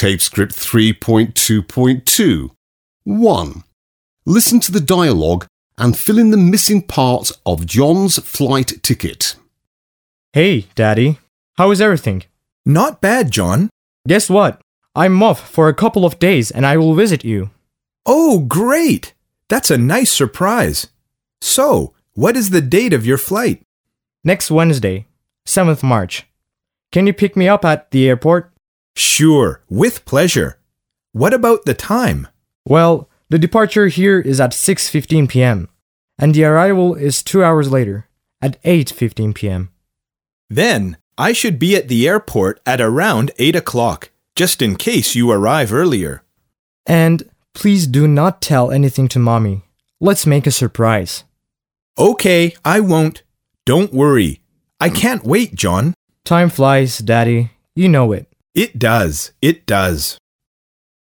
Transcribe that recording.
Tape script 3.2.2. 1. Listen to the dialogue and fill in the missing parts of John's flight ticket. Hey, Daddy. How is everything? Not bad, John. Guess what? I'm off for a couple of days and I will visit you. Oh, great! That's a nice surprise. So, what is the date of your flight? Next Wednesday, 7th March. Can you pick me up at the airport? Sure, with pleasure. What about the time? Well, the departure here is at 6:15 p.m. and the arrival is 2 hours later at 8:15 p.m. Then, I should be at the airport at around 8 o'clock, just in case you arrive earlier. And please do not tell anything to Mommy. Let's make a surprise. Okay, I won't. Don't worry. I can't wait, John. Time flies, Daddy. You know it. It does. It does.